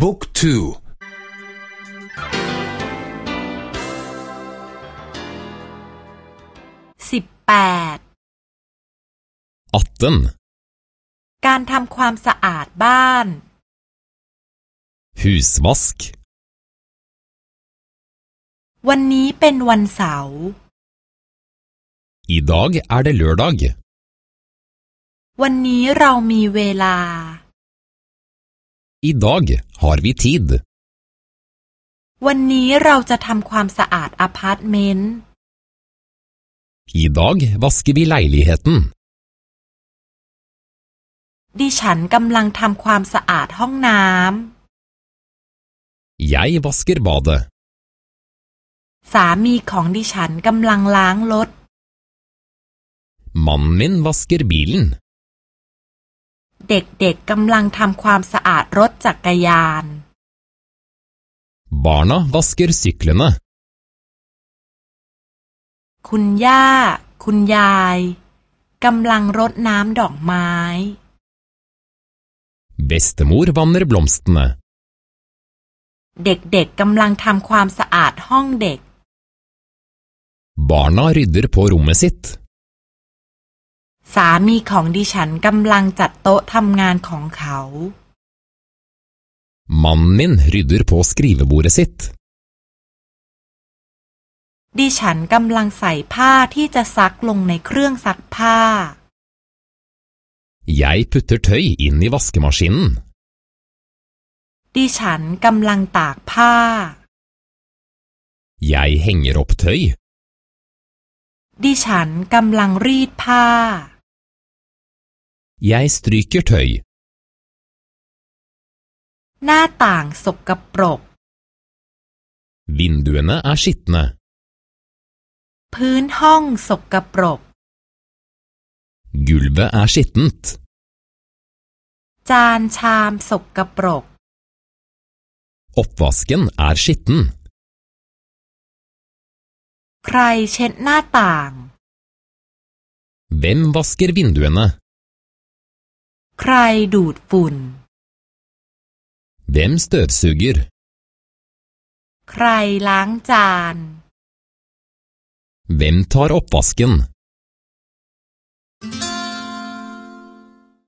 บุ๊กทูสิบแปดอัตเนการทำความสะอาดบ้าน husvask วันนี้เป็นวันเสาร์ I dag er det lørdag วันนี้เรามีเวลา I dag har vi tid วันนี้เราจะทำความสะอาดอพาร์ตเมนต์ I dag vasker vi leiligheten ดิฉันกำลังทำความสะอาดห้องน้ำ Jeg vasker badet สามีของดิฉันกำลังล้างรถ Mannen min vasker bilen เด็กๆกำลังทำความสะอาดรถจักรยาน Barna vasker syklene คุณย่า คุณยายกำลังรดน้ำดอกไม้ Bestemor vanner blomstene เด็กๆกำลังทำความสะอาดห้องเด็ก Barna rydder på rommet sitt สามีของดิฉันกำลังจัดโต๊ะทำงานของเขา Mannen min rydder på skrivebordet sitt ดิฉันกำลังใส่ผ้าที่จะซักลงในเครื่องซักผ้า Jeg putter tøy inn i vaskemaskinen ดิฉันกำลังตากผ้า Jeg henger opp tøy ดิฉันกำลังรีดผ้า Jeg stryker tøy หน้าต่างสกปรก Vinduene er skitne พื้นห้องสกปรก Gulvet er skittent จานชามสกปรก Oppvasken er skitten ใครเช็ดหน้าต่าง Hvem vasker vinduene ใครดูดฝุ่น Hvem støvsuger ใครล้างจาน Hvem tar oppvasken